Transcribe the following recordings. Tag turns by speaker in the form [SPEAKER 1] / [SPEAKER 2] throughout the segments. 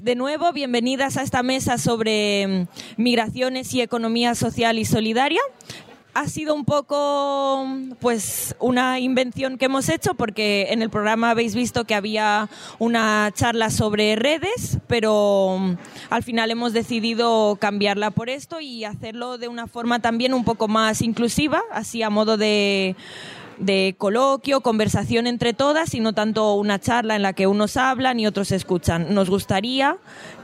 [SPEAKER 1] Pues de nuevo, bienvenidas a esta mesa sobre mm, migraciones y economía social y solidaria. Ha sido un poco pues una invención que hemos hecho porque en el programa habéis visto que había una charla sobre redes, pero mm, al final hemos decidido cambiarla por esto y hacerlo de una forma también un poco más inclusiva, así a modo de de coloquio, conversación entre todas y no tanto una charla en la que unos hablan y otros escuchan. Nos gustaría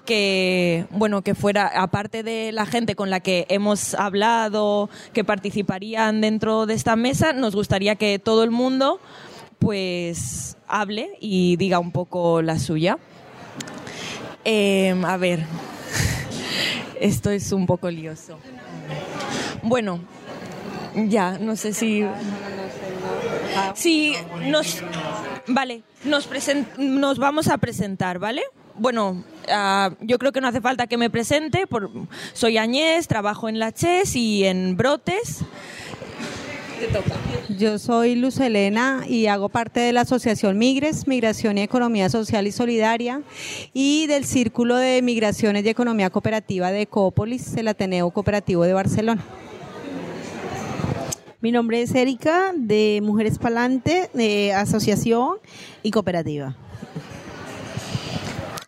[SPEAKER 1] que, bueno, que fuera, aparte de la gente con la que hemos hablado, que participarían dentro de esta mesa, nos gustaría que todo el mundo pues hable y diga un poco la suya. Em, a ver, esto es un poco lioso. Bueno, ya, no sé si... Sí, nos, vale, nos, nos vamos a presentar, ¿vale? Bueno, uh, yo creo que no hace falta que me presente. Por, soy Añés, trabajo en la CHES y en Brotes.
[SPEAKER 2] Yo soy Luz Elena y hago parte de la Asociación Migres, Migración y Economía Social y Solidaria, y del Círculo de Migraciones y Economía Cooperativa de Ecópolis, el Ateneo Cooperativo de Barcelona.
[SPEAKER 3] Mi nombre es Erika, de Mujeres Palante, de Asociación y Cooperativa.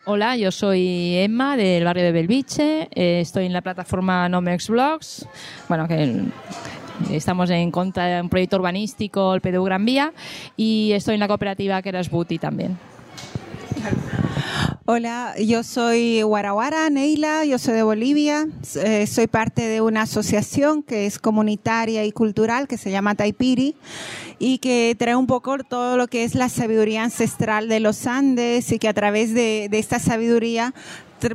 [SPEAKER 4] Hola, yo soy Emma del barrio de Belviche, eh, estoy en la plataforma Nomex Blogs, bueno, que estamos en contra de un proyecto urbanístico, el PDU Gran Vía, y estoy en la cooperativa que Buti también.
[SPEAKER 5] Hola, yo soy Guaraguara, Neila, yo soy de Bolivia, eh, soy parte de una asociación que es comunitaria y cultural que se llama Taipiri y que trae un poco todo lo que es la sabiduría ancestral de los Andes y que a través de, de esta sabiduría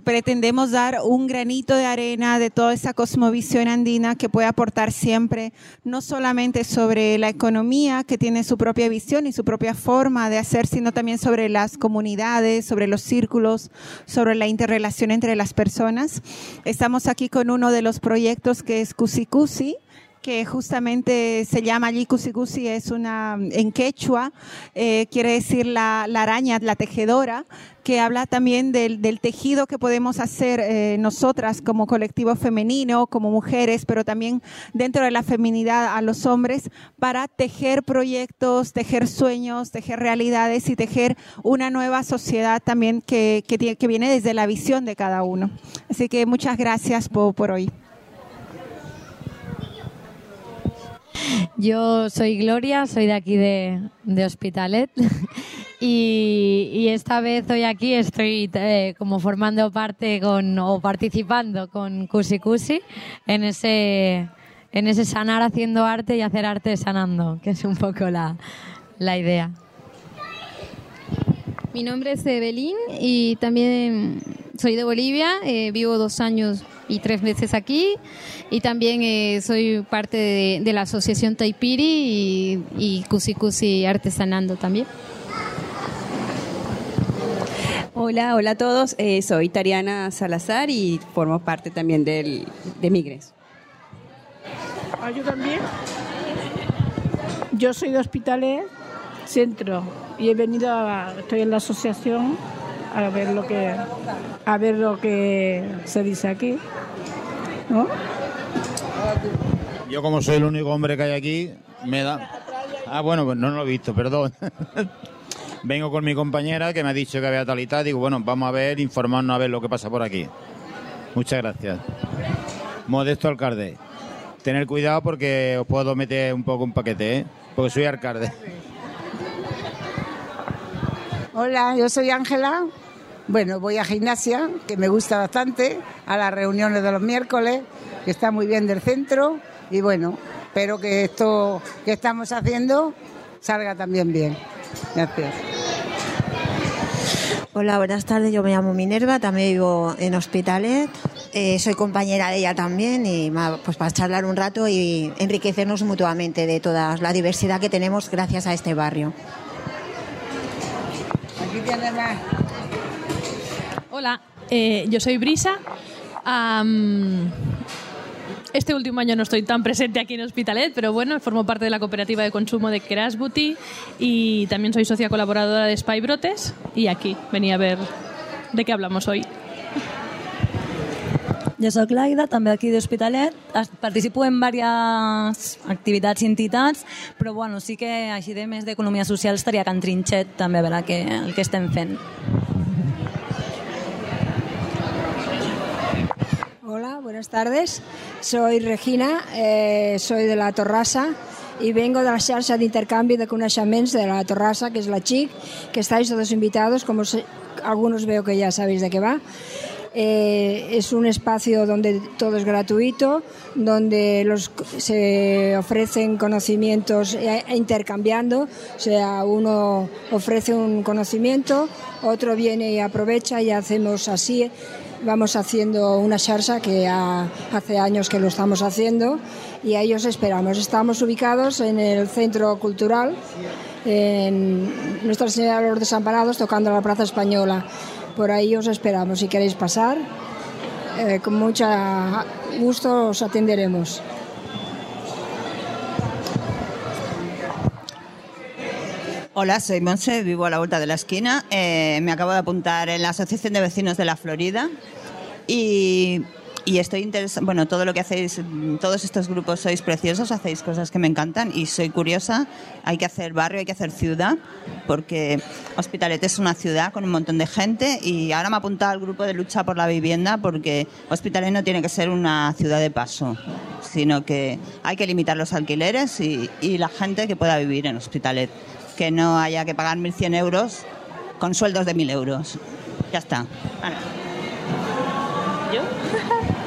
[SPEAKER 5] pretendemos dar un granito de arena de toda esa cosmovisión andina que puede aportar siempre, no solamente sobre la economía, que tiene su propia visión y su propia forma de hacer, sino también sobre las comunidades, sobre los círculos, sobre la interrelación entre las personas. Estamos aquí con uno de los proyectos que es Cusi que justamente se llama Cusi es una, en quechua, eh, quiere decir la, la, araña, la tejedora, que habla también del, del tejido que podemos hacer eh, nosotras como colectivo femenino, como mujeres, pero también dentro de la feminidad a los hombres, para tejer proyectos, tejer sueños, tejer realidades y tejer una nueva sociedad también que, que, que viene desde la visión de cada uno. Así que muchas gracias por, por hoy.
[SPEAKER 6] Yo soy Gloria, soy de aquí de, de Hospitalet y, esta vez hoy aquí estoy eh, como formando parte con o participando con Cusi Cusi en ese en ese sanar haciendo arte y hacer arte sanando, que es un poco la, la idea.
[SPEAKER 7] Mi nombre es Evelyn y también soy de Bolivia, eh, vivo dos años y tres meses aquí y también eh, soy parte de, de, la asociación Taipiri y, y Cusi Cusi Artesanando también.
[SPEAKER 8] Hola, hola a todos. Eh, soy Tariana Salazar y formo parte también del, de Migres.
[SPEAKER 9] ¿Ah, yo también? Yo soy de Hospitalet Centro y he venido a, estoy en la asociación a ver lo que a ver lo que se dice aquí. ¿No?
[SPEAKER 10] Yo como soy el único hombre que hay aquí, me da... Ah, bueno, pues no lo he visto, perdón. Vengo con mi compañera que me ha dicho que había tal y tal. Digo, bueno, vamos a ver, informarnos a ver lo que pasa por aquí. Muchas gracias. Modesto alcalde. Tener cuidado porque os puedo meter un poco un paquete, ¿eh? Porque soy alcalde.
[SPEAKER 11] Hola, yo soy Ángela. Bueno, voy a gimnasia, que me gusta bastante, a las reuniones de los miércoles, que está muy bien del centro. Y bueno, espero que esto que estamos haciendo salga también bien. Gracias.
[SPEAKER 12] Hola, buenas tardes. Yo me llamo Minerva, también vivo en Hospitalet. Eh, soy compañera de ella también y pues para charlar un rato y enriquecernos mutuamente de toda la diversidad que tenemos gracias a este barrio.
[SPEAKER 11] Aquí tiene más.
[SPEAKER 13] Hola, eh, yo soy Brisa. Um, este último año no estoy tan presente aquí en Hospitalet, pero bueno, formo parte de la cooperativa de consumo de Kerasbuti y también soy socia colaboradora de Spy Brotes y aquí venía a ver de qué hablamos hoy.
[SPEAKER 14] Jo sóc Laida, també aquí d'Hospitalet. Participo en diverses activitats i entitats, però bueno, sí que així de més d'economia social estaria Can Trinxet també a veure què, el que estem fent.
[SPEAKER 15] Hola, buenas tardes. Soy Regina, eh, soy de la Torrassa y vengo de la xarxa de intercambio de coneixements de la Torrassa, que es la CHIC, que estáis todos invitados, como algunos veo que ya sabéis de qué va. Eh, es un espacio donde todo es gratuito, donde los, se ofrecen conocimientos eh, intercambiando, o sea, uno ofrece un conocimiento, otro viene y aprovecha y hacemos así. Vamos haciendo una charla que ha- hace años que lo estamos haciendo y ahí os esperamos. Estamos ubicados en el Centro Cultural, en Nuestra Señora de los Desamparados, tocando la Plaza Española. Por ahí os esperamos. Si queréis pasar, eh, con mucho gusto os atenderemos.
[SPEAKER 16] Hola, soy Monse, vivo a la vuelta de la esquina. Eh, me acabo de apuntar en la Asociación de Vecinos de la Florida y, estoy interesada. Bueno, todo lo que hacéis, todos estos grupos sois preciosos, hacéis cosas que me encantan y soy curiosa. Hay que hacer barrio, hay que hacer ciudad, porque Hospitalet es una ciudad con un montón de gente y ahora me he apuntado al grupo de lucha por la vivienda porque Hospitalet no tiene que ser una ciudad de paso, sino que hay que limitar los alquileres y la gente que pueda vivir en Hospitalet que no haya que pagar 1.100 euros con sueldos de 1.000 euros. Ya está. Hala.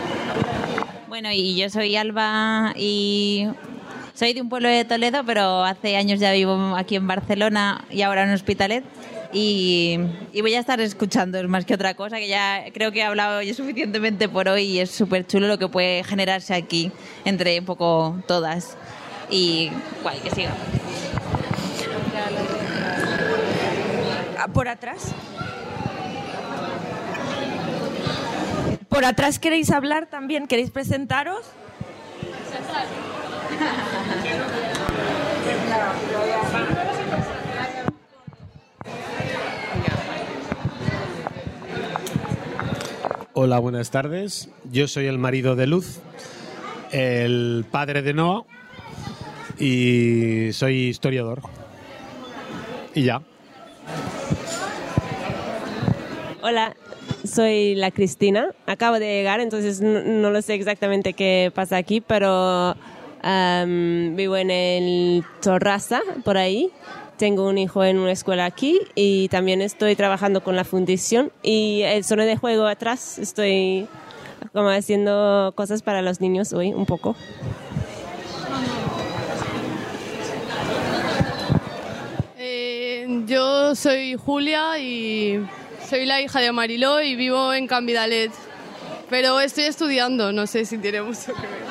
[SPEAKER 17] Bueno, y yo soy Alba y soy de un pueblo de Toledo, pero hace años ya vivo aquí en Barcelona y ahora en Hospitalet. Y, y voy a estar escuchando, es más que otra cosa, que ya creo que he hablado ya suficientemente por hoy y es súper chulo lo que puede generarse aquí entre un poco todas. Y guay, que siga.
[SPEAKER 1] Ah, ¿Por atrás? ¿Por atrás queréis hablar también? ¿Queréis presentaros?
[SPEAKER 18] Hola, buenas tardes. Yo soy el marido de Luz, el padre de Noah y soy historiador. Y ya.
[SPEAKER 19] Hola, soy la Cristina. Acabo de llegar, entonces no, lo sé exactamente qué pasa aquí, pero vivo en el Torrasa, por ahí. Tengo un hijo en una escuela aquí y también estoy trabajando con la fundación y el zona de juego atrás estoy como haciendo cosas para los niños hoy un poco.
[SPEAKER 20] Eh, yo soy Julia y soy la hija de Mariló y vivo en Cambidalet. Pero estoy estudiando, no sé si tiene mucho que ver.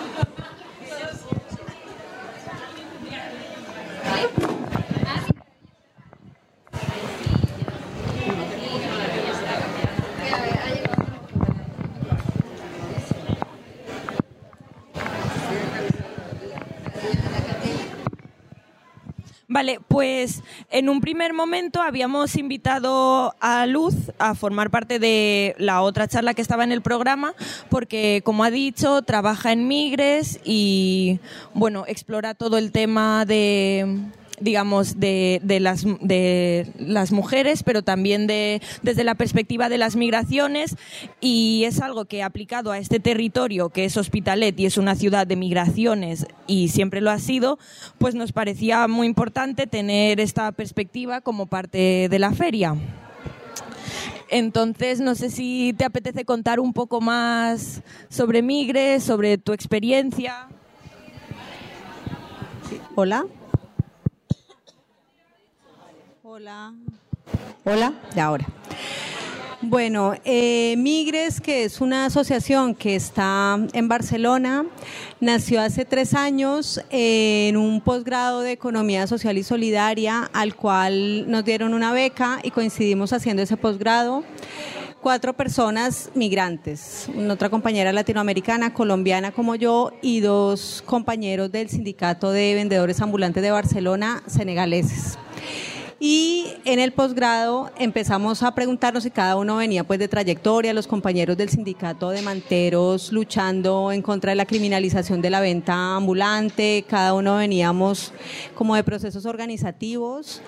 [SPEAKER 1] Vale, pues en un primer momento habíamos invitado a Luz a formar parte de la otra charla que estaba en el programa, porque como ha dicho, trabaja en Migres y bueno, explora todo el tema de digamos de, de las de las mujeres pero también de desde la perspectiva de las migraciones y es algo que aplicado a este territorio que es Hospitalet y es una ciudad de migraciones y siempre lo ha sido pues nos parecía muy importante tener esta perspectiva como parte de la feria entonces, no sé si te apetece contar un poco más sobre Migres, sobre tu experiencia.
[SPEAKER 2] Hola. Hola. Hola, y ahora. Bueno, eh, Migres, que es una asociación que está en Barcelona, nació hace tres años en un posgrado de Economía Social y Solidaria, al cual nos dieron una beca y coincidimos haciendo ese posgrado. Cuatro personas migrantes, una otra compañera latinoamericana, colombiana como yo, y dos compañeros del Sindicato de Vendedores Ambulantes de Barcelona, senegaleses. Y en el posgrado empezamos a preguntarnos si cada uno venía pues de trayectoria, los compañeros del sindicato de manteros luchando en contra de la criminalización de la venta ambulante, cada uno veníamos como de procesos organizativos.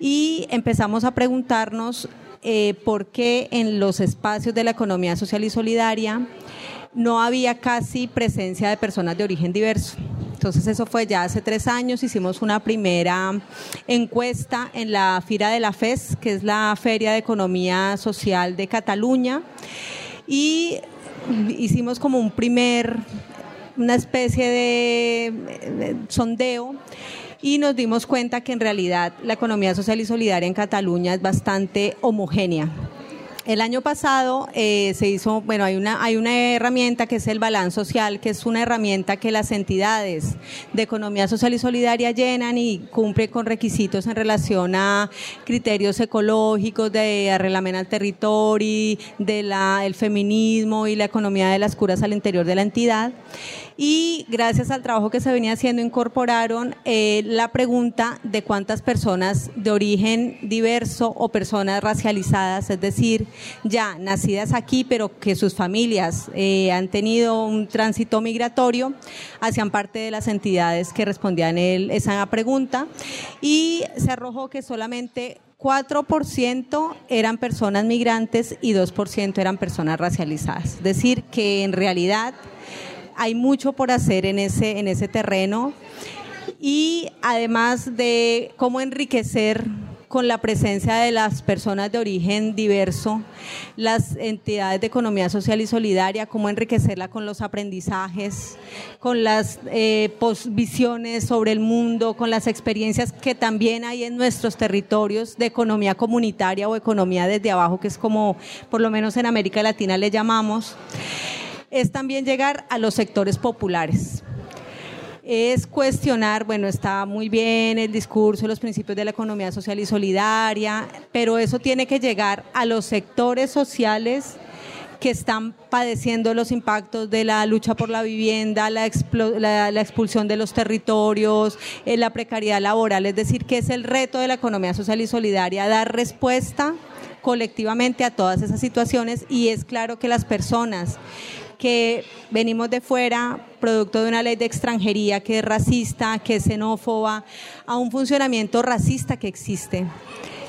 [SPEAKER 2] Y empezamos a preguntarnos eh, por qué en los espacios de la economía social y solidaria no había casi presencia de personas de origen diverso. Entonces eso fue ya hace tres años, hicimos una primera encuesta en la Fira de la FES, que es la Feria de Economía Social de Cataluña, y hicimos como un primer, una especie de sondeo y nos dimos cuenta que en realidad la economía social y solidaria en Cataluña es bastante homogénea. El año pasado eh, se hizo, bueno, hay una, hay una herramienta que es el balance social, que es una herramienta que las entidades de economía social y solidaria llenan y cumple con requisitos en relación a criterios ecológicos, de arreglamiento al territorio, de la, el feminismo y la economía de las curas al interior de la entidad y gracias al trabajo que se venía haciendo incorporaron eh, la pregunta de cuántas personas de origen diverso o personas racializadas, es decir, ya nacidas aquí pero que sus familias eh, han tenido un tránsito migratorio, hacían parte de las entidades que respondían esa pregunta y se arrojó que solamente 4% eran personas migrantes y 2% eran personas racializadas. Es decir, que en realidad hay mucho por hacer en ese, en ese terreno. Y además de cómo enriquecer con la presencia de las personas de origen diverso, las entidades de economía social y solidaria, cómo enriquecerla con los aprendizajes, con las eh, visiones sobre el mundo, con las experiencias que también hay en nuestros territorios de economía comunitaria o economía desde abajo, que es como por lo menos en América Latina le llamamos es también llegar a los sectores populares. Es cuestionar, bueno, está muy bien el discurso, los principios de la economía social y solidaria, pero eso tiene que llegar a los sectores sociales que están padeciendo los impactos de la lucha por la vivienda, la, expulsión de los territorios, eh, la precariedad laboral, es decir, que es el reto de la economía social y solidaria, dar respuesta colectivamente a todas esas situaciones y es claro que las personas que venimos de fuera, producto de una ley de extranjería que es racista, que es xenófoba, a un funcionamiento racista que existe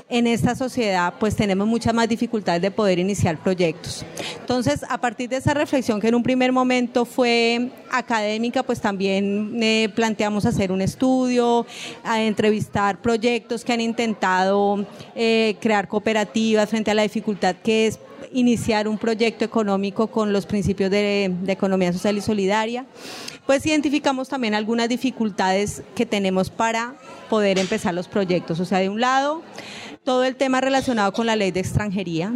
[SPEAKER 2] en esta sociedad, pues tenemos muchas más dificultades de poder iniciar proyectos. Entonces, a partir de esa reflexión que en un primer momento fue académica, pues también eh, planteamos hacer un estudio, entrevistar proyectos que han intentado eh, crear cooperativas frente a la dificultad que es iniciar un proyecto económico con los principios de, economía social y solidaria, pues identificamos también algunas dificultades que tenemos para poder empezar los proyectos. O sea, de un lado, todo el tema relacionado con la ley de extranjería,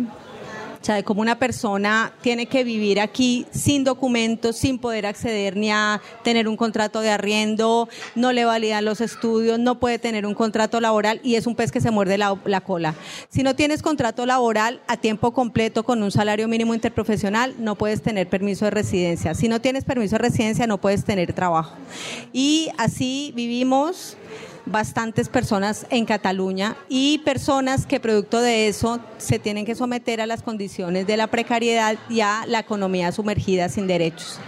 [SPEAKER 2] o sea, de cómo una persona tiene que vivir aquí sin documentos, sin poder acceder ni a tener un contrato de arriendo, no le validan los estudios, no puede tener un contrato laboral y es un pez que se muerde la, la cola. Si no tienes contrato laboral a tiempo completo con un salario mínimo interprofesional, no puedes tener permiso de residencia. Si no tienes permiso de residencia, no puedes tener trabajo. Y así vivimos bastantes personas en Cataluña y personas que producto de eso se tienen que someter a las condiciones de la precariedad y a la economía sumergida sin derechos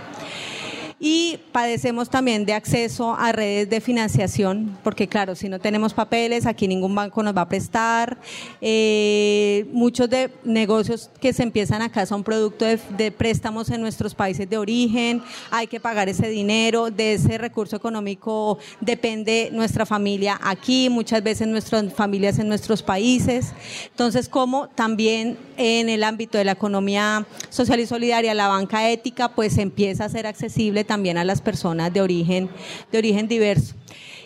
[SPEAKER 2] y padecemos también de acceso a redes de financiación, porque claro, si no tenemos papeles, aquí ningún banco nos va a prestar. Eh, muchos de negocios que se empiezan acá son producto de, préstamos en nuestros países de origen, hay que pagar ese dinero, de ese recurso económico depende nuestra familia aquí, muchas veces nuestras familias en nuestros países. Entonces, como también en el ámbito de la economía social y solidaria, la banca ética, pues empieza a ser accesible también a las personas de origen, de origen diverso.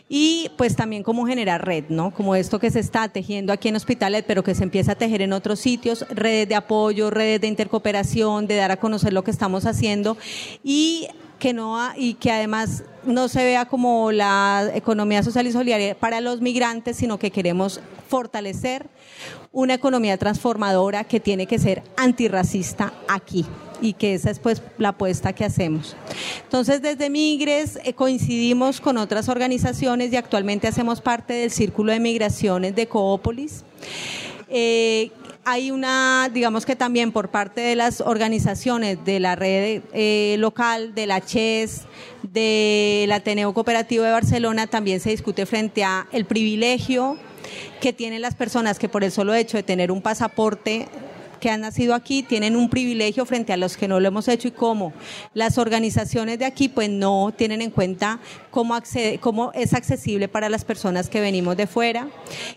[SPEAKER 2] Y pues también cómo generar red, ¿no? Como esto que se está tejiendo aquí en Hospitalet, pero que se empieza a tejer en otros sitios, redes de apoyo, redes de intercooperación, de dar a conocer lo que estamos haciendo. Y que no y que además no se vea como la economía social y solidaria para los migrantes, sino que queremos fortalecer una economía transformadora que tiene que ser antirracista aquí y que esa es pues la apuesta que hacemos. Entonces desde Migres eh, coincidimos con otras organizaciones y actualmente hacemos parte del Círculo de Migraciones de Coópolis. Eh, hay una, digamos que también por parte de las organizaciones de la red eh, local, de la CHES, del Ateneo Cooperativo de Barcelona, también se discute frente a el privilegio que tienen las personas que por el solo hecho de tener un pasaporte que han nacido aquí tienen un privilegio frente a los que no lo hemos hecho y cómo las organizaciones de aquí pues no tienen en cuenta cómo, es accesible para las personas que venimos de fuera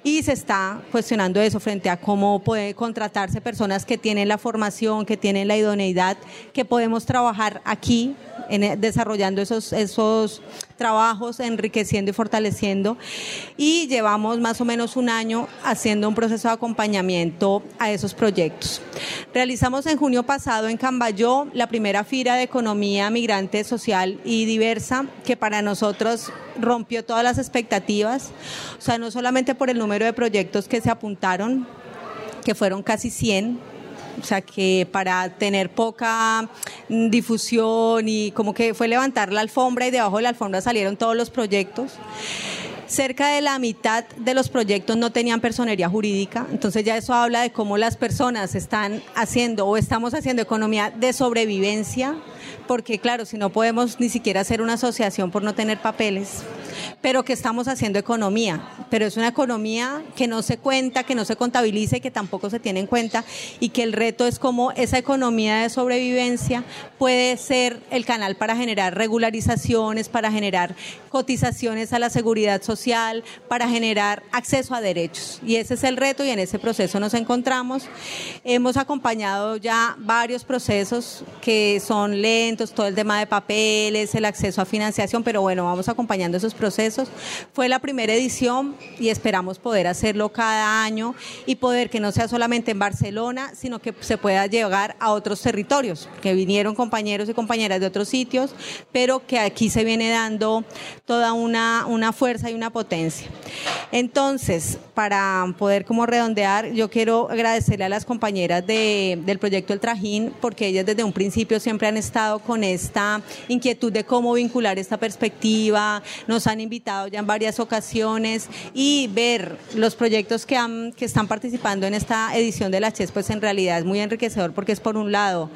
[SPEAKER 2] y se está cuestionando eso frente a cómo puede contratarse personas que tienen la formación, que tienen la idoneidad, que podemos trabajar aquí en, desarrollando esos, esos trabajos, enriqueciendo y fortaleciendo. Y llevamos más o menos un año haciendo un proceso de acompañamiento a esos proyectos. Realizamos en junio pasado en Cambayó la primera fira de economía migrante social y diversa, que para nosotros rompió todas las expectativas, o sea, no solamente por el número de proyectos que se apuntaron, que fueron casi 100, o sea que para tener poca difusión y como que fue levantar la alfombra y debajo de la alfombra salieron todos los proyectos. Cerca de la mitad de los proyectos no tenían personería jurídica, entonces ya eso habla de cómo las personas están haciendo o estamos haciendo economía de sobrevivencia, porque claro, si no podemos ni siquiera hacer una asociación por no tener papeles, pero que estamos haciendo economía, pero es una economía que no se cuenta, que no se contabiliza y que tampoco se tiene en cuenta y que el reto es cómo esa economía de sobrevivencia puede ser el canal para generar regularizaciones, para generar cotizaciones a la seguridad social, para generar acceso a derechos. Y ese es el reto y en ese proceso nos encontramos. Hemos acompañado ya varios procesos que son lentos, todo el tema de papeles, el acceso a financiación, pero bueno, vamos acompañando esos procesos. Fue la primera edición y esperamos poder hacerlo cada año y poder que no sea solamente en Barcelona, sino que se pueda llegar a otros territorios, que vinieron compañeros y compañeras de otros sitios, pero que aquí se viene dando toda una, una fuerza y una potencia. Entonces, para poder como redondear, yo quiero agradecerle a las compañeras de, del proyecto El Trajín, porque ellas desde un principio siempre han estado con esta inquietud de cómo vincular esta perspectiva, nos han invitado ya en varias ocasiones y ver los proyectos que, han, que están participando en esta edición de la CHES, pues en realidad es muy enriquecedor porque es por un lado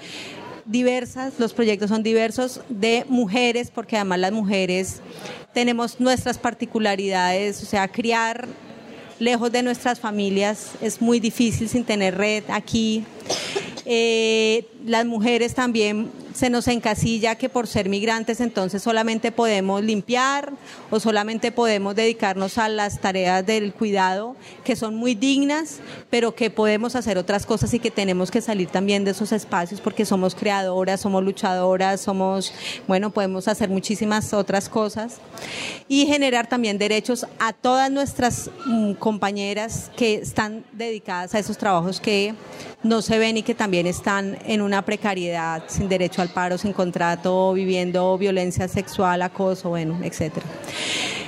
[SPEAKER 2] diversas, los proyectos son diversos de mujeres, porque además las mujeres tenemos nuestras particularidades, o sea, criar lejos de nuestras familias es muy difícil sin tener red aquí. Eh, las mujeres también se nos encasilla que por ser migrantes entonces solamente podemos limpiar o solamente podemos dedicarnos a las tareas del cuidado que son muy dignas, pero que podemos hacer otras cosas y que tenemos que salir también de esos espacios porque somos creadoras, somos luchadoras, somos, bueno, podemos hacer muchísimas otras cosas y generar también derechos a todas nuestras mm, compañeras que están dedicadas a esos trabajos que no se ven y que también están en una precariedad, sin derecho al paro, sin contrato, viviendo violencia sexual, acoso, bueno, etcétera.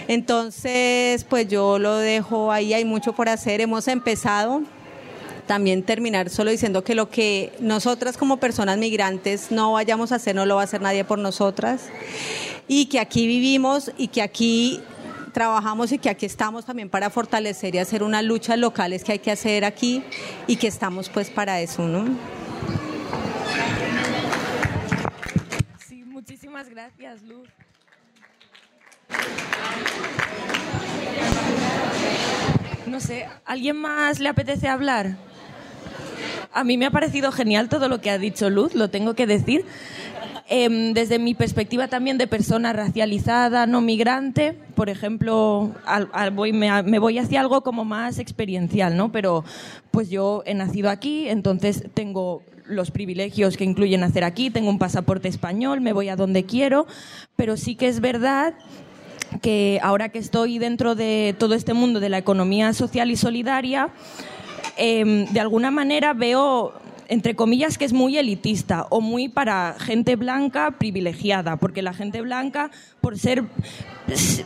[SPEAKER 2] Entonces, pues yo lo dejo ahí, hay mucho por hacer, hemos empezado también terminar solo diciendo que lo que nosotras como personas migrantes no vayamos a hacer no lo va a hacer nadie por nosotras y que aquí vivimos y que aquí trabajamos y que aquí estamos también para fortalecer y hacer unas luchas locales que hay que hacer aquí y que estamos pues para eso, ¿no?
[SPEAKER 1] Gracias, Luz. No sé, ¿alguien más le apetece hablar? A mí me ha parecido genial todo lo que ha dicho Luz, lo tengo que decir. Em, desde mi perspectiva también de persona racializada, no migrante, por ejemplo, me, me, voy hacia algo como más experiencial, ¿no? Pero pues yo he nacido aquí, entonces tengo los privilegios que incluyen nacer aquí, tengo un pasaporte español, me voy a donde quiero, pero sí que es verdad que ahora que estoy dentro de todo este mundo de la economía social y solidaria, em, de alguna manera veo entre comillas, que es muy elitista o muy para gente blanca privilegiada, porque la gente blanca, por ser,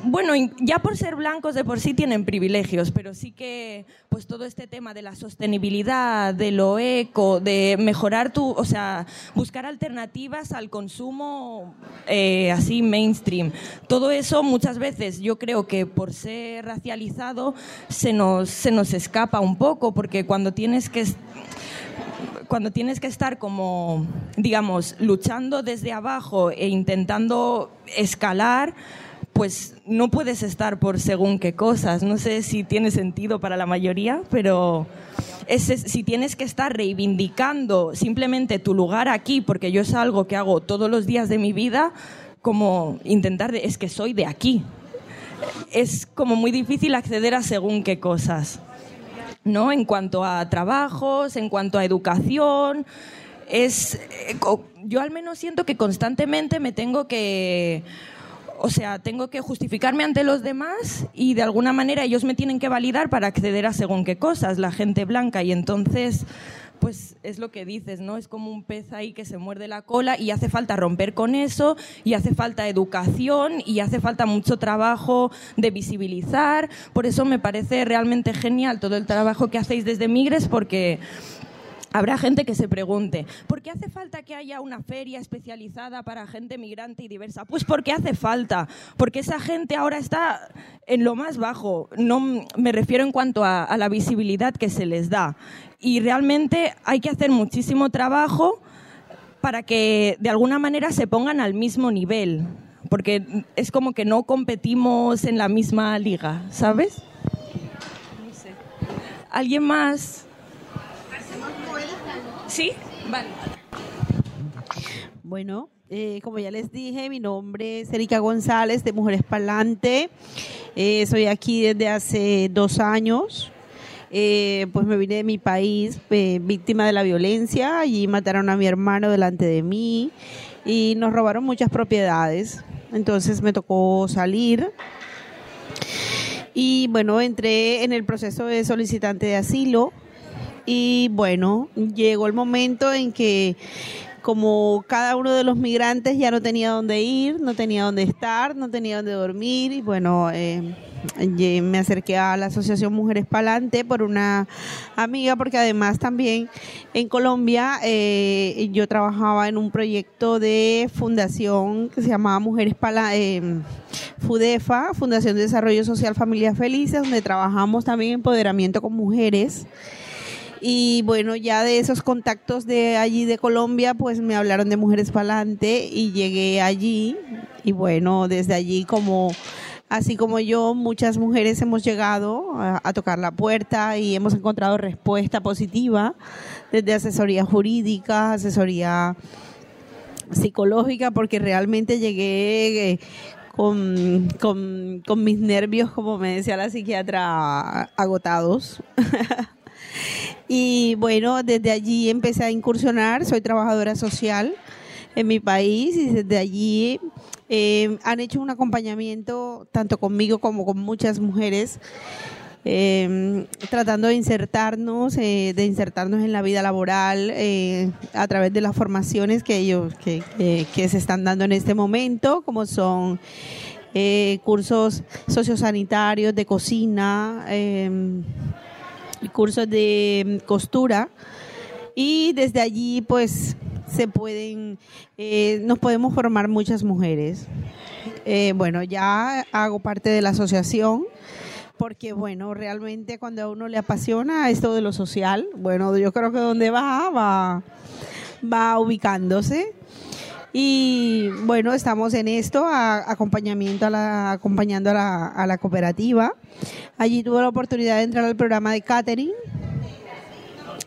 [SPEAKER 1] bueno, ya por ser blancos de por sí tienen privilegios, pero sí que, pues todo este tema de la sostenibilidad, de lo eco, de mejorar tu, o sea, buscar alternativas al consumo eh, así mainstream, todo eso muchas veces yo creo que por ser racializado se nos, se nos escapa un poco, porque cuando tienes que cuando tienes que estar como, digamos, luchando desde abajo e intentando escalar, pues no puedes estar por según qué cosas. No sé si tiene sentido para la mayoría, pero si tienes que estar reivindicando simplemente tu lugar aquí, porque yo es algo que hago todos los días de mi vida, como intentar, es que soy de aquí. Es como muy difícil acceder a según qué cosas. ¿No? En cuanto a trabajos, en cuanto a educación, es eh, yo al menos siento que constantemente me tengo que o sea, tengo que justificarme ante los demás y de alguna manera ellos me tienen que validar para acceder a según qué cosas, la gente blanca y entonces pues es lo que dices, ¿no? Es como un pez ahí que se muerde la cola y hace falta romper con eso y hace falta educación y hace falta mucho trabajo de visibilizar. Por eso me parece realmente genial todo el trabajo que hacéis desde Migres porque Habrá gente que se pregunte, ¿por qué hace falta que haya una feria especializada para gente migrante y diversa? Pues porque hace falta, porque esa gente ahora está en lo más bajo. No me refiero en cuanto a, a la visibilidad que se les da. Y realmente hay que hacer muchísimo trabajo para que de alguna manera se pongan al mismo nivel, porque es como que no competimos en la misma liga, ¿sabes? ¿Alguien más? ¿Sí? Vale.
[SPEAKER 3] Bueno, eh, como ya les dije, mi nombre es Erika González de Mujeres Palante. Eh, soy aquí desde hace dos años. Eh, pues me vine de mi país víctima de la violencia. Allí mataron a mi hermano delante de mí y nos robaron muchas propiedades. Entonces me tocó salir. Y bueno, entré en el proceso de solicitante de asilo y bueno, llegó el momento en que como cada uno de los migrantes ya no tenía dónde ir, no tenía dónde estar, no tenía dónde dormir y bueno, eh, me acerqué a la Asociación Mujeres Palante por una amiga porque además también en Colombia eh, yo trabajaba en un proyecto de fundación que se llamaba Mujeres Palante. Eh, FUDEFA, Fundación de Desarrollo Social Familias Felices, donde trabajamos también empoderamiento con mujeres. Y bueno, ya de esos contactos de allí de Colombia, pues me hablaron de Mujeres Palante y llegué allí. Y bueno, desde allí como así como yo, muchas mujeres hemos llegado a, tocar la puerta y hemos encontrado respuesta positiva desde asesoría jurídica, asesoría psicológica, porque realmente llegué eh, con, con, con mis nervios, como me decía la psiquiatra, agotados. Y bueno, desde allí empecé a incursionar, soy trabajadora social en mi país y desde allí eh, han hecho un acompañamiento tanto conmigo como con muchas mujeres. Eh, tratando de insertarnos, eh, de insertarnos en la vida laboral a través de las formaciones que ellos que, que, se están dando en este momento, como son cursos sociosanitarios de cocina, cursos de mm, costura y desde allí pues se pueden, eh, nos podemos formar muchas mujeres. Eh, bueno, ya hago parte de la asociación porque bueno, realmente cuando a uno le apasiona esto de lo social, bueno, yo creo que donde va, va, va ubicándose. Y bueno, estamos en esto, acompañamiento a la, acompañando a la, cooperativa. Allí tuve la oportunidad de entrar al programa de catering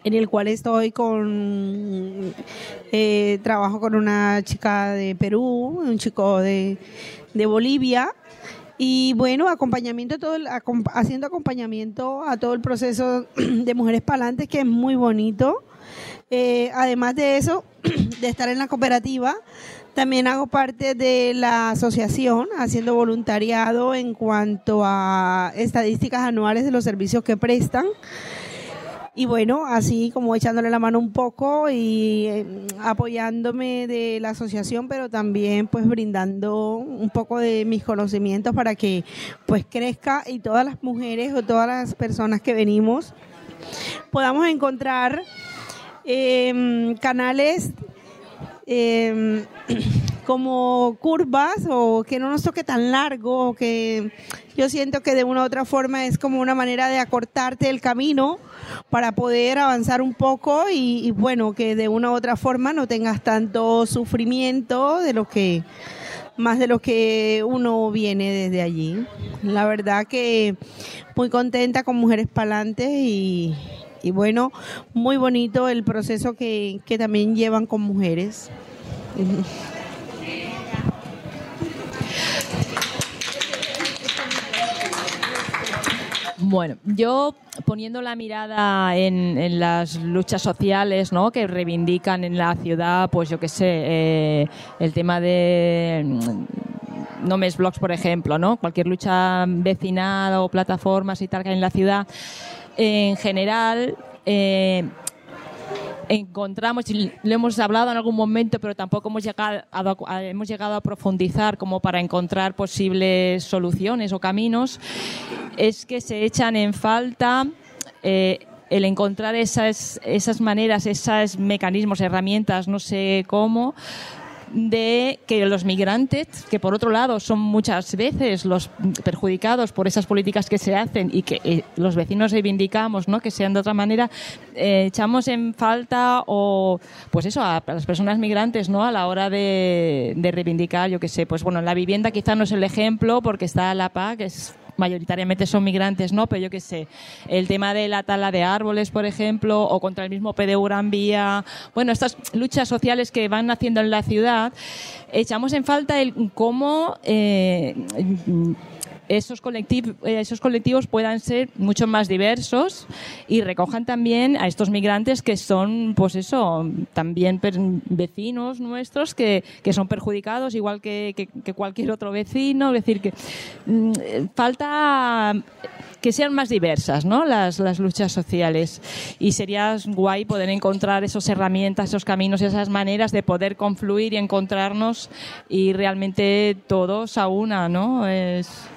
[SPEAKER 3] en el cual estoy con eh, trabajo con una chica de Perú, un chico de, de Bolivia y bueno, acompañamiento todo haciendo acompañamiento a todo el proceso de Mujeres Palantes que es muy bonito. Eh, además de eso, de estar en la cooperativa, también hago parte de la asociación haciendo voluntariado en cuanto a estadísticas anuales de los servicios que prestan. y bueno, así como echándole la mano un poco y eh, apoyándome de la asociación, pero también pues brindando un poco de mis conocimientos para que pues crezca y todas las mujeres o todas las personas que venimos podamos encontrar em, canales em, como curvas o que no nos toque tan largo o que yo siento que de una u otra forma es como una manera de acortarte el camino para poder avanzar un poco y, bueno, que de una u otra forma no tengas tanto sufrimiento de lo que más de lo que uno viene desde allí. La verdad que muy contenta con Mujeres Palantes y, y bueno, muy bonito el proceso que, que también llevan con mujeres.
[SPEAKER 4] Bueno, yo poniendo la mirada en, en las luchas sociales, ¿no? Que reivindican en la ciudad, pues yo qué sé, eh, el tema de mm, no blogs, por ejemplo, ¿no? Cualquier lucha vecinal o plataformas y tal que hay en la ciudad, en general. Eh, encontramos, lo hemos hablado en algún momento, pero tampoco hemos llegado a, hemos llegado a profundizar como para encontrar posibles soluciones o caminos, es que se echan en falta eh, el encontrar esas, esas maneras, esos mecanismos, herramientas, no sé cómo, de que los migrantes, que por otro lado son muchas veces los perjudicados por esas políticas que se hacen y que eh, los vecinos reivindicamos, ¿no? que sean de otra manera, eh, echamos en falta o pues eso a, las personas migrantes, ¿no? a la hora de, de reivindicar, yo qué sé, pues bueno, la vivienda quizá no es el ejemplo porque está la PA, que es mayoritariamente son migrantes, ¿no? Pero yo qué sé, el tema de la tala de árboles, por ejemplo, o contra el mismo PDU Gran Vía, bueno, estas luchas sociales que van haciendo en la ciudad, echamos en falta el cómo eh, esos, colectivos, esos colectivos puedan ser mucho más diversos y recojan también a estos migrantes que son, pues eso, también vecinos nuestros que, que son perjudicados igual que, que, cualquier otro vecino. Es decir, que mm, falta que sean más diversas ¿no? las, las luchas sociales y sería guay poder encontrar esas herramientas, esos caminos, esas maneras de poder confluir y encontrarnos y realmente todos a una, ¿no? Es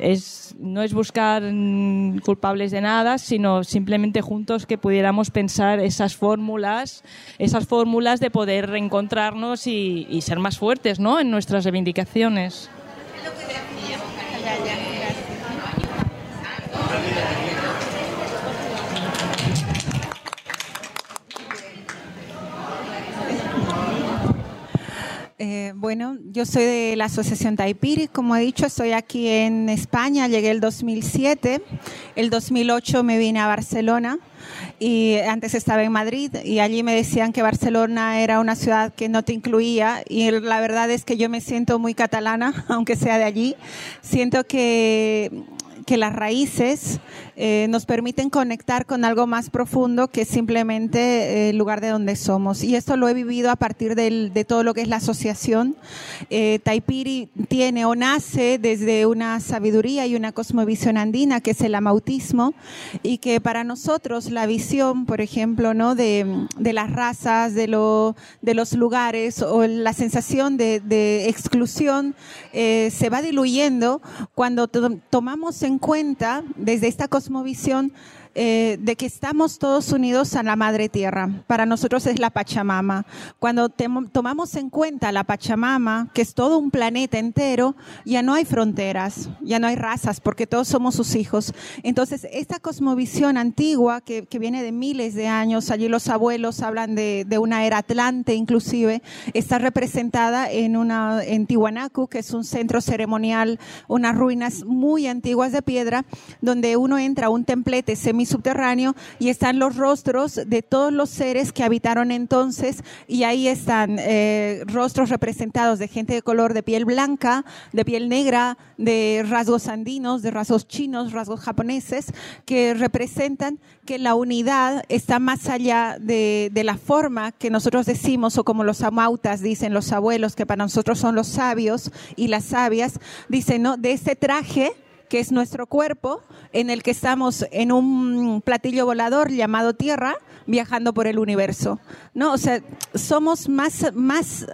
[SPEAKER 4] es, no es buscar mm, culpables de nada, sino simplemente juntos que pudiéramos pensar esas fórmulas, esas fórmulas de poder reencontrarnos y, y ser más fuertes ¿no? en nuestras reivindicaciones.
[SPEAKER 5] Eh, bueno, yo soy de la Asociación Taipiri, como he dicho, estoy aquí en España, llegué el 2007, el 2008 me vine a Barcelona y antes estaba en Madrid y allí me decían que Barcelona era una ciudad que no te incluía y la verdad es que yo me siento muy catalana, aunque sea de allí, siento que que las raíces eh, nos permiten conectar con algo más profundo que simplemente eh, el lugar de donde somos. Y esto lo he vivido a partir del, de todo lo que es la asociación. Eh, Taipiri tiene o nace desde una sabiduría y una cosmovisión andina, que es el amautismo, y que para nosotros la visión, por ejemplo, ¿no? de, de las razas, de, lo, de los lugares o la sensación de, de exclusión se va diluyendo cuando to tomamos en cuenta desde esta cosmovisión Cosmovisión eh, de que estamos todos unidos a la madre tierra. Para nosotros es la Pachamama. Cuando tomamos en cuenta la Pachamama, que es todo un planeta entero, ya no hay fronteras, ya no hay razas, porque todos somos sus hijos. Entonces, esta cosmovisión antigua, que, que viene de miles de años, allí los abuelos hablan de, de, una era atlante inclusive, está representada en, una, en Tiwanaku, que es un centro ceremonial, unas ruinas muy antiguas de piedra, donde uno entra a un templete semi subterráneo y están los rostros de todos los seres que habitaron entonces y ahí están eh, rostros representados de gente de color de piel blanca, de piel negra, de rasgos andinos, de rasgos chinos, rasgos japoneses, que representan que la unidad está más allá de, de la forma que nosotros decimos o como los amautas dicen los abuelos, que para nosotros son los sabios y las sabias, dicen, ¿no? De este traje que es nuestro cuerpo, en el que estamos en un platillo volador llamado Tierra, viajando por el universo. ¿no? O sea, somos más, más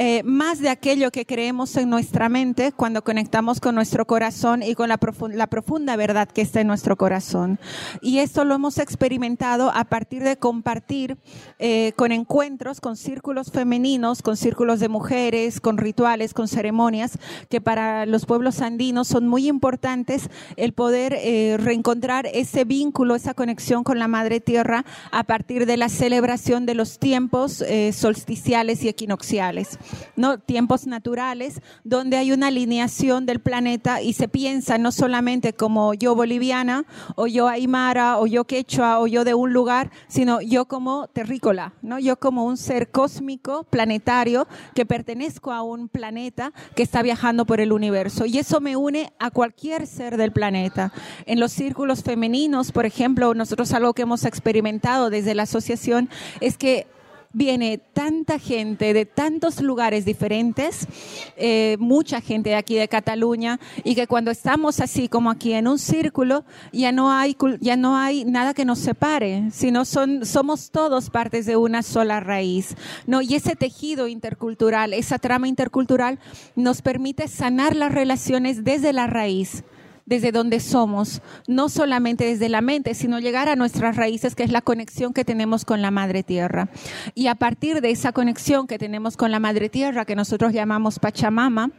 [SPEAKER 5] eh, más de aquello que creemos en nuestra mente cuando conectamos con nuestro corazón y con la, la, profunda verdad que está en nuestro corazón. Y esto lo hemos experimentado a partir de compartir eh, con encuentros, con círculos femeninos, con círculos de mujeres, con rituales, con ceremonias, que para los pueblos andinos son muy importantes el poder eh, reencontrar ese vínculo, esa conexión con la Madre Tierra a partir de la celebración de los tiempos solsticiales y equinocciales. ¿No? tiempos naturales, donde hay una alineación del planeta y se piensa no solamente como yo boliviana, o yo aymara, o yo quechua, o yo de un lugar, sino yo como terrícola, ¿no? yo como un ser cósmico, planetario, que pertenezco a un planeta que está viajando por el universo. Y eso me une a cualquier ser del planeta. En los círculos femeninos, por ejemplo, nosotros algo que hemos experimentado desde la asociación es que viene tanta gente de tantos lugares diferentes, eh, mucha gente de aquí de Cataluña, y que cuando estamos así como aquí en un círculo, ya no hay, ya no hay nada que nos separe, sino son, somos todos partes de una sola raíz. ¿no? Y ese tejido intercultural, esa trama intercultural, nos permite sanar las relaciones desde la raíz desde donde somos, no solamente desde la mente, sino llegar a nuestras raíces, que es la conexión que tenemos con la Madre Tierra. Y a partir de esa conexión que tenemos con la Madre Tierra, que nosotros llamamos Pachamama,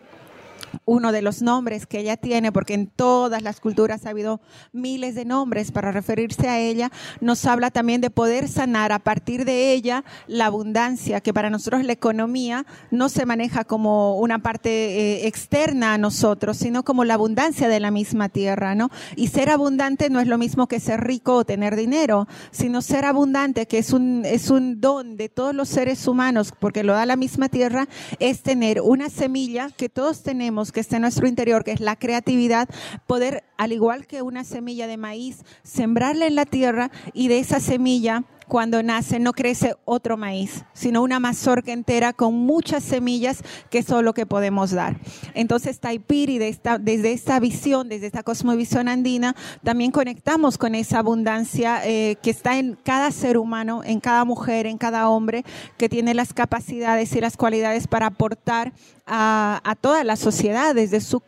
[SPEAKER 5] uno de los nombres que ella tiene, porque en todas las culturas ha habido miles de nombres para referirse a ella, nos habla también de poder sanar a partir de ella la abundancia, que para nosotros la economía no se maneja como una parte eh, externa a nosotros, sino como la abundancia de la misma tierra, ¿no? Y ser abundante no es lo mismo que ser rico o tener dinero, sino ser abundante, que es un, es un don de todos los seres humanos, porque lo da la misma tierra, es tener una semilla que todos tenemos que esté en nuestro interior, que es la creatividad, poder, al igual que una semilla de maíz, sembrarla en la tierra y de esa semilla cuando nace no crece otro maíz, sino una mazorca entera con muchas semillas que es lo que podemos dar. Entonces, Taipiri, desde esta visión, desde esta cosmovisión andina, también conectamos con esa abundancia eh, que está en cada ser humano, en cada mujer, en cada hombre, que tiene las capacidades y las cualidades para aportar a, a toda la sociedad desde su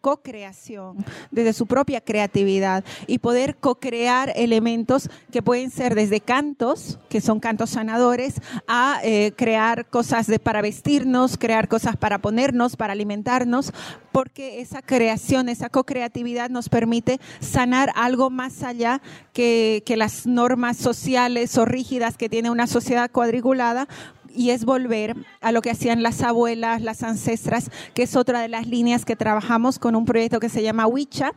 [SPEAKER 5] co-creación, desde su propia creatividad y poder co-crear elementos que pueden ser desde cantos, que son cantos sanadores, a eh, crear cosas de, para vestirnos, crear cosas para ponernos, para alimentarnos, porque esa creación, esa co-creatividad nos permite sanar algo más allá que, que las normas sociales o rígidas que tiene una sociedad cuadriculada, y es volver a lo que hacían las abuelas, las ancestras, que es otra de las líneas que trabajamos con un proyecto que se llama Wicha,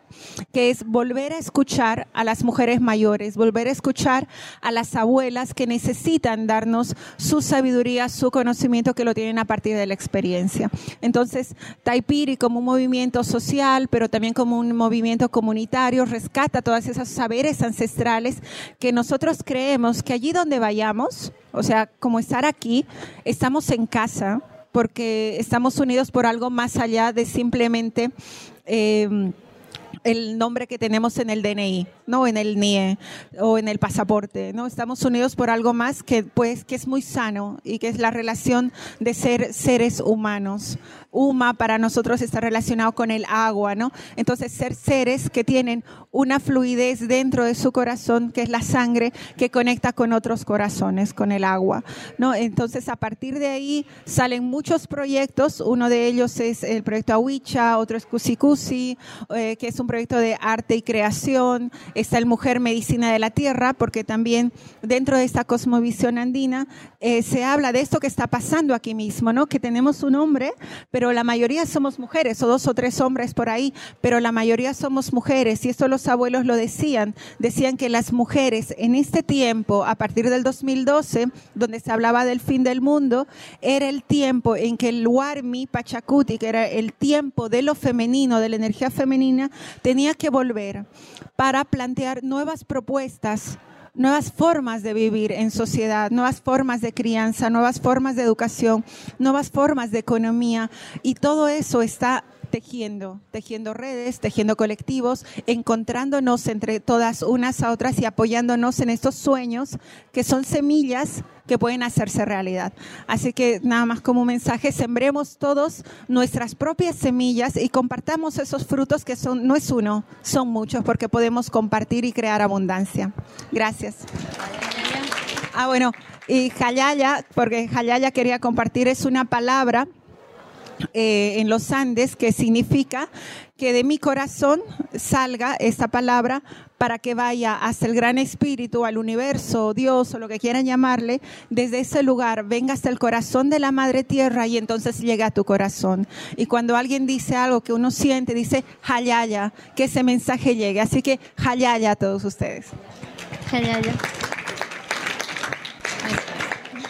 [SPEAKER 5] que es volver a escuchar a las mujeres mayores, volver a escuchar a las abuelas que necesitan darnos su sabiduría, su conocimiento que lo tienen a partir de la experiencia. Entonces, Taipiri como un movimiento social, pero también como un movimiento comunitario, rescata todas esas saberes ancestrales que nosotros creemos que allí donde vayamos, o sea, como estar aquí, estamos en casa porque estamos unidos por algo más allá de simplemente... Eh, el nombre que tenemos en el DNI, no en el NIE o en el pasaporte, no estamos unidos por algo más que pues que es muy sano y que es la relación de ser seres humanos. Uma para nosotros está relacionado con el agua, ¿no? Entonces ser seres que tienen una fluidez dentro de su corazón, que es la sangre que conecta con otros corazones, con el agua, ¿no? Entonces a partir de ahí salen muchos proyectos, uno de ellos es el proyecto Awicha, otro es Kusikusi, eh, que es un proyecto de arte y creación, está el Mujer Medicina de la Tierra, porque también dentro de esta cosmovisión andina eh, se habla de esto que está pasando aquí mismo, ¿no? Que tenemos un hombre, pero la mayoría somos mujeres, o dos o tres hombres por ahí, pero la mayoría somos mujeres, y esto los abuelos lo decían, decían que las mujeres en este tiempo, a partir del 2012, donde se hablaba del fin del mundo, era el tiempo en que el Warmi Pachacuti, que era el tiempo de lo femenino, de la energía femenina, tenía que volver para plantear nuevas propuestas nuevas formas de vivir en sociedad, nuevas formas de crianza, nuevas formas de educación, nuevas formas de economía. Y todo eso está tejiendo, tejiendo redes, tejiendo colectivos, encontrándonos entre todas unas a otras y apoyándonos en estos sueños que son semillas que pueden hacerse realidad. Así que nada más como un mensaje, sembremos todos nuestras propias semillas y compartamos esos frutos que son, no es uno, son muchos, porque podemos compartir y crear abundancia. Gracias. Ah, bueno, y Jayaya, porque Jayaya quería compartir, es una palabra eh, en los Andes que significa que de mi corazón salga esta palabra para que vaya hacia el gran espíritu, al universo, Dios o lo que quieran llamarle, desde ese lugar venga hasta el corazón de la madre tierra y entonces llega a tu corazón. Y cuando alguien dice algo que uno siente, dice Jayaya, que ese mensaje llegue. Así que Jayaya a todos ustedes.
[SPEAKER 7] Jayaya.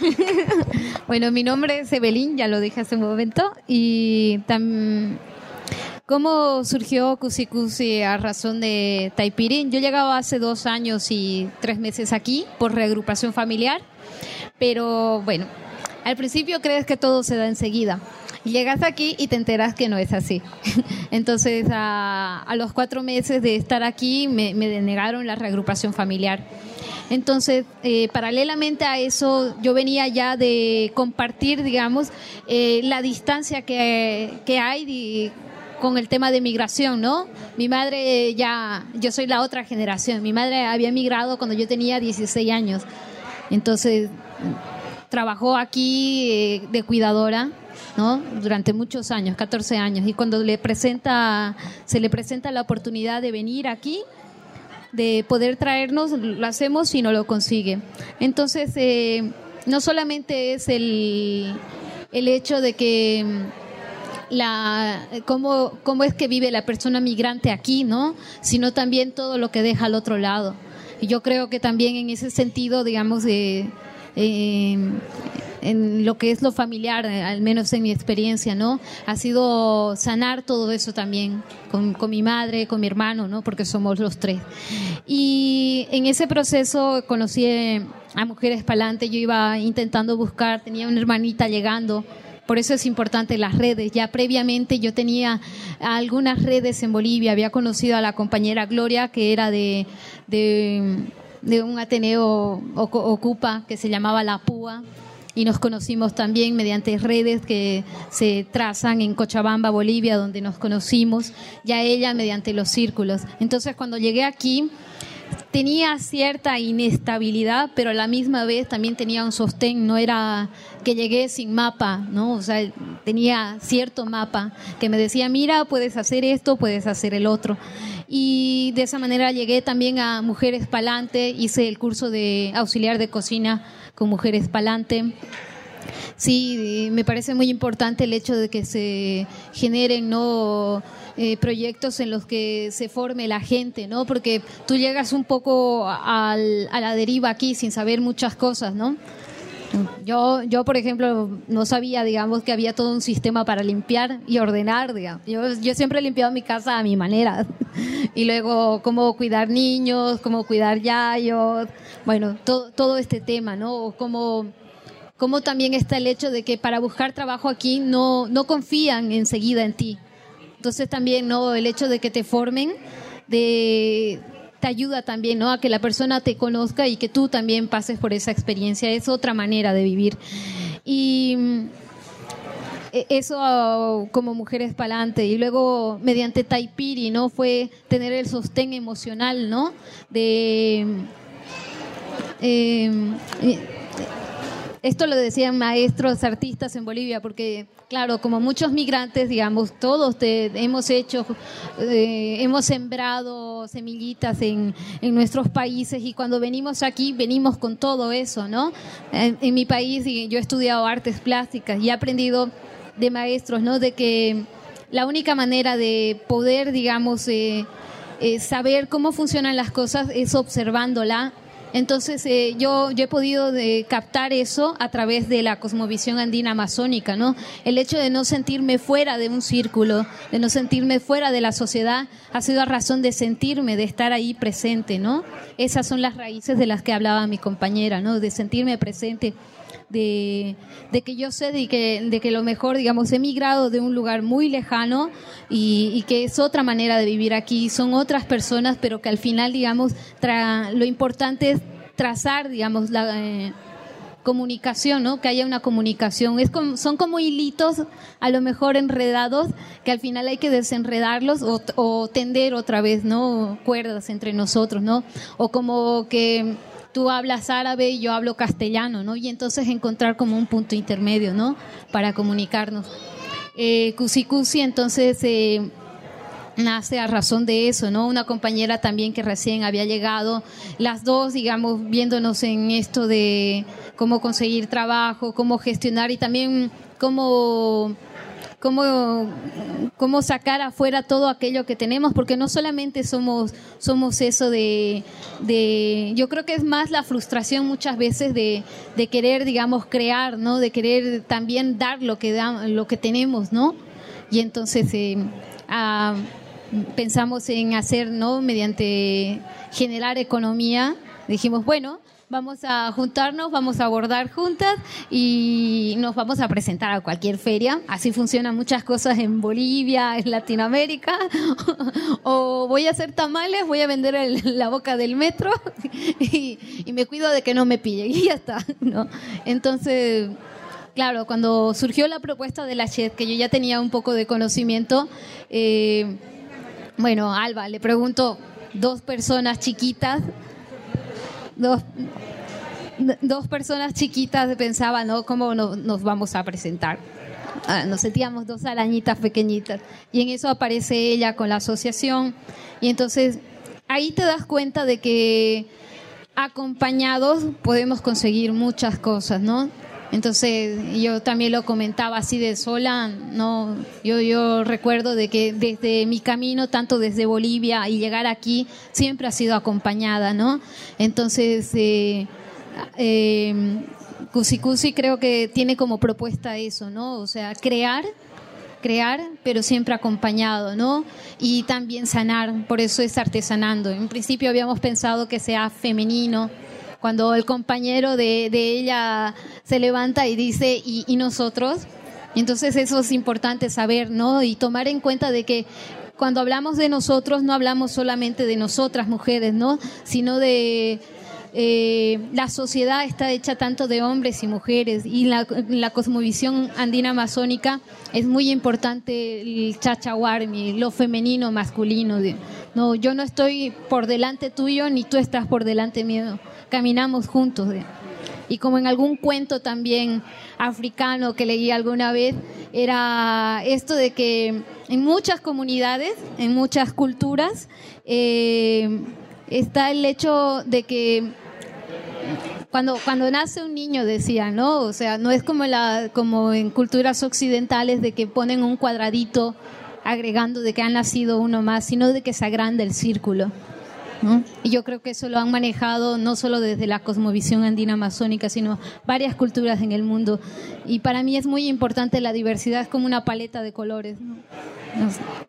[SPEAKER 7] bueno, mi nombre es Evelyn, ya lo dije hace un momento, y tam- ¿cómo surgió Cusi Cusi a razón de Taipirín? Yo llegaba hace dos años y tres meses aquí por reagrupación familiar, pero bueno, al principio crees que todo se da enseguida. Llegas aquí y te enteras que no es así. Entonces, a, a los cuatro meses de estar aquí, me, me denegaron la reagrupación familiar. Entonces, eh, paralelamente a eso, yo venía ya de compartir, digamos, eh, la distancia que, que hay de- con el tema de migración, ¿no? Mi madre ya, yo soy la otra generación, mi madre había migrado cuando yo tenía 16 años. Entonces, trabajó aquí eh, de cuidadora, ¿no? Durante muchos años, 14 años. Y cuando le presenta, se le presenta la oportunidad de venir aquí, de poder traernos, lo hacemos y no lo consigue. Entonces, eh, no solamente es el, el hecho de que mm, la cómo, cómo es que vive la persona migrante aquí, ¿no? Sino también todo lo que deja al otro lado. Y yo creo que también en ese sentido, digamos, de eh, en lo que es lo familiar, eh, al menos en mi experiencia, ¿no? Ha sido sanar todo eso también con, con mi madre, con mi hermano, ¿no? Porque somos los tres. Y en ese proceso conocí eh, a Mujeres Palante, yo iba intentando buscar, tenía una hermanita llegando. Por eso es importante las redes. Ya previamente yo tenía algunas redes en Bolivia. Había conocido a la compañera Gloria, que era de, de, de un Ateneo Ocupa que se llamaba La Púa. Y nos conocimos también mediante redes que se trazan en Cochabamba, Bolivia, donde nos conocimos. Ya ella mediante los círculos. Entonces, cuando llegué aquí, tenía cierta inestabilidad, pero a la misma vez también tenía un sostén, no era que llegué sin mapa, ¿no? O sea, tenía cierto mapa que me decía, mira, puedes hacer esto, puedes hacer el otro. Y de esa manera llegué también a Mujeres Palante, hice el curso de auxiliar de cocina con Mujeres Palante. Sí, me parece muy importante el hecho de que se generen no Eh, proyectos en los que se forme la gente, ¿no? Porque tú llegas un poco al- a la deriva aquí sin saber muchas cosas, ¿no? Yo, yo, por ejemplo, no sabía, digamos, que había todo un sistema para limpiar y ordenar. Yo, yo siempre he limpiado mi casa a mi manera. Y luego, cómo cuidar niños, cómo cuidar yayos, bueno, todo, todo este tema, ¿no? Cómo, cómo también está el hecho de que para buscar trabajo aquí no, no confían enseguida en ti. Entonces también, ¿no? El hecho de que te formen, te ayuda también, ¿no? A que la persona te conozca y que tú también pases por esa experiencia. Es otra manera de vivir. Y mm, e- eso como mujeres para adelante y luego mediante Taipiri no fue tener el sostén emocional no de eh, eh, esto lo decían maestros artistas en Bolivia porque claro como muchos migrantes digamos todos te- hemos hecho eh, hemos sembrado semillitas en, en nuestros países y cuando venimos aquí venimos con todo eso no en, en mi país yo he estudiado artes plásticas y he aprendido de maestros no de que la única manera de poder digamos eh, eh, saber cómo funcionan las cosas es observándola entonces eh, yo, yo he podido de captar eso a través de la cosmovisión andina amazónica, ¿no? El hecho de no sentirme fuera de un círculo, de no sentirme fuera de la sociedad, ha sido a razón de sentirme, de estar ahí presente, ¿no? Esas son las raíces de las que hablaba mi compañera, ¿no? De sentirme presente, de, que yo sé de que, de que lo mejor, digamos, he migrado de un lugar muy lejano y, que es otra manera de vivir aquí, son otras personas, pero que al final, digamos, lo importante es trazar, digamos, la... eh, comunicación, ¿no? Que haya una comunicación. Es como, son como hilitos, a lo mejor enredados, que al final hay que desenredarlos o, o tender otra vez, ¿no? Cuerdas entre nosotros, ¿no? O como que tú hablas árabe y yo hablo castellano, ¿no? Y entonces encontrar como un punto intermedio, ¿no? Para comunicarnos. Eh, Cusi Cusi, entonces... Eh, nace a razón de eso, ¿no? Una compañera también que recién había llegado, las dos, digamos, viéndonos en esto de cómo conseguir trabajo, cómo gestionar y también cómo cómo, cómo sacar afuera todo aquello que tenemos, porque no solamente somos, somos eso de, de, yo creo que es más la frustración muchas veces de, de querer, digamos, crear, ¿no? De querer también dar lo que, da, lo que tenemos, ¿no? Y entonces eh, ah, pensamos en hacer, ¿no? Mediante generar economía, dijimos, bueno, vamos a juntarnos, vamos a abordar juntas y nos vamos a presentar a cualquier feria. Así funcionan muchas cosas en Bolivia, en Latinoamérica. o voy a hacer tamales, voy a vender el- la boca del metro y, me cuido de que no me pillen y ya está, ¿no? Entonces... Claro, cuando surgió la propuesta de la CHED, que yo ya tenía un poco de conocimiento, eh, bueno, Alba, le pregunto, dos personas chiquitas, dos, dos personas chiquitas pensaban, ¿no? ¿Cómo no- nos vamos a presentar? Ah, nos sentíamos dos arañitas pequeñitas. Y en eso aparece ella con la asociación. Y entonces ahí te das cuenta de que acompañados podemos conseguir muchas cosas, ¿no? Entonces yo también lo comentaba así de sola, no, yo recuerdo de que desde mi camino, tanto desde Bolivia y llegar aquí, siempre ha sido acompañada, ¿no? Entonces eh, eh, Cusi Cusi creo que tiene como propuesta eso, ¿no? O sea, crear crear, pero siempre acompañado, ¿no? Y también sanar, por eso es artesanando. En principio habíamos pensado que sea femenino, cuando el compañero de, de ella se levanta y dice, ¿y, y nosotros? Entonces eso es importante saber, ¿no? Y tomar en cuenta de que cuando hablamos de nosotros no hablamos solamente de nosotras mujeres, ¿no? Sino de eh, la sociedad está hecha tanto de hombres y mujeres y la, la cosmovisión andina amazónica es muy importante el chachahuarmi, lo femenino, masculino. de- no, yo no estoy por delante tuyo ni tú estás por delante mío. Caminamos juntos. y como en algún cuento también africano que leí alguna vez, era esto de que en muchas comunidades, en muchas culturas, eh, está el hecho de que cuando, cuando nace un niño, decía, ¿no? O sea, no es como, la, como en culturas occidentales de que ponen un cuadradito agregando de que ha nacido uno más, sino de que se agranda el círculo. Y yo creo que eso lo han manejado no solo desde la cosmovisión andina amazónica, sino varias culturas en el mundo. Y para mí es muy importante la diversidad, como una paleta de colores.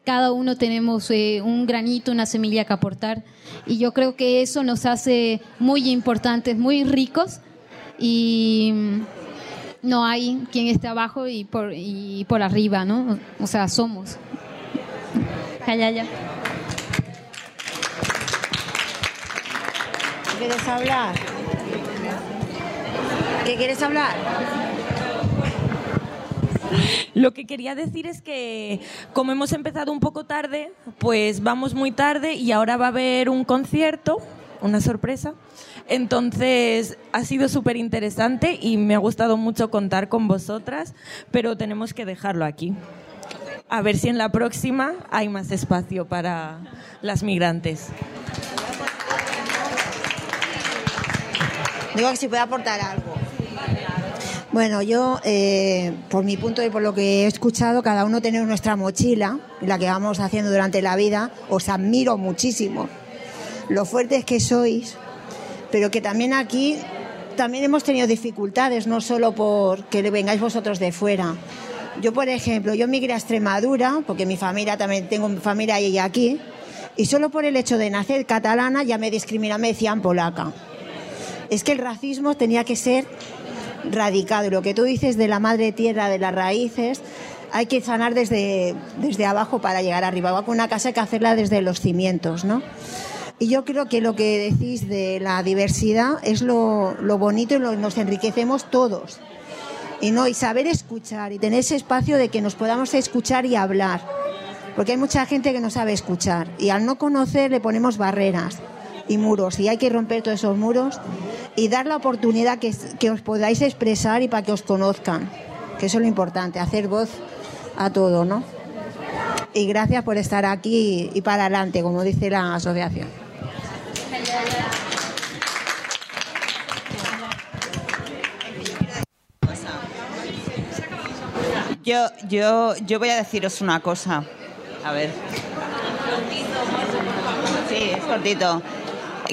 [SPEAKER 7] Cada uno tenemos eh, un granito, una semilla que aportar. Y yo creo que eso nos hace muy importantes, muy ricos. Y mm, no hay quien esté abajo y por, y por arriba, ¿no? O sea, somos. Calla,
[SPEAKER 12] ¿Quieres hablar? ¿Qué quieres hablar?
[SPEAKER 1] Lo que quería decir es que como hemos empezado un poco tarde, pues vamos muy tarde y ahora va a haber un concierto, una sorpresa. Entonces ha sido súper interesante y me ha gustado mucho contar con vosotras, pero tenemos que dejarlo aquí. A ver si en la próxima hay más espacio para las migrantes.
[SPEAKER 12] Digo que si puede aportar algo. Bueno, yo, eh, por mi punto y por lo que he escuchado, cada uno tenemos nuestra mochila, la que vamos haciendo durante la vida. Os admiro muchísimo lo fuertes que sois, pero que también aquí también hemos tenido dificultades, no solo por que vengáis vosotros de fuera. Yo, por ejemplo, yo migré a Extremadura, porque mi familia también tengo mi familia y aquí, y solo por el hecho de nacer catalana ya me discriminaban, me decían polaca. Es que el racismo tenía que ser radicado. Y lo que tú dices de la madre tierra, de las raíces, hay que sanar desde, desde abajo para llegar arriba. Igual con una casa hay que hacerla desde los cimientos, ¿no? Y yo creo que lo que decís de la diversidad es lo, lo bonito y lo, nos enriquecemos todos. Y no, y saber escuchar y tener ese espacio de que nos podamos escuchar y hablar. Porque hay mucha gente que no sabe escuchar y al no conocer le ponemos barreras y muros y hay que romper todos esos muros y dar la oportunidad que, que os podáis expresar y para que os conozcan, que eso es lo importante, hacer voz a todo, ¿no? Y gracias por estar aquí y para adelante, como dice la asociación.
[SPEAKER 16] Yo, yo, yo voy a deciros una cosa. A ver. Sí, es cortito.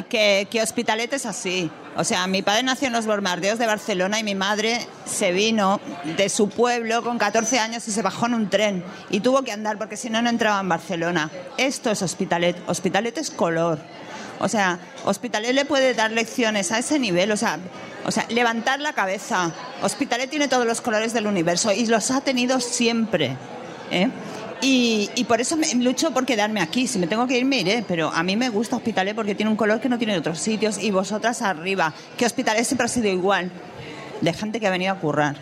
[SPEAKER 16] Que, que Hospitalet es así. O sea, mi padre nació en los bombardeos de Barcelona y mi madre se vino de su pueblo con 14 años y se bajó en un tren y tuvo que andar porque si no, no entraba en Barcelona. Esto es Hospitalet. Hospitalet es color. O sea, Hospitalet le puede dar lecciones a ese nivel. O sea, o sea, levantar la cabeza. Hospitalet tiene todos los colores del universo y los ha tenido siempre. ¿eh? Y, y por eso me lucho por quedarme aquí. Si me tengo que ir, me iré. Pero a mí me gusta Hospitalet porque tiene un color que no tiene en otros sitios. Y vosotras arriba. Que Hospitalet siempre ha sido igual. De gente que ha venido a currar.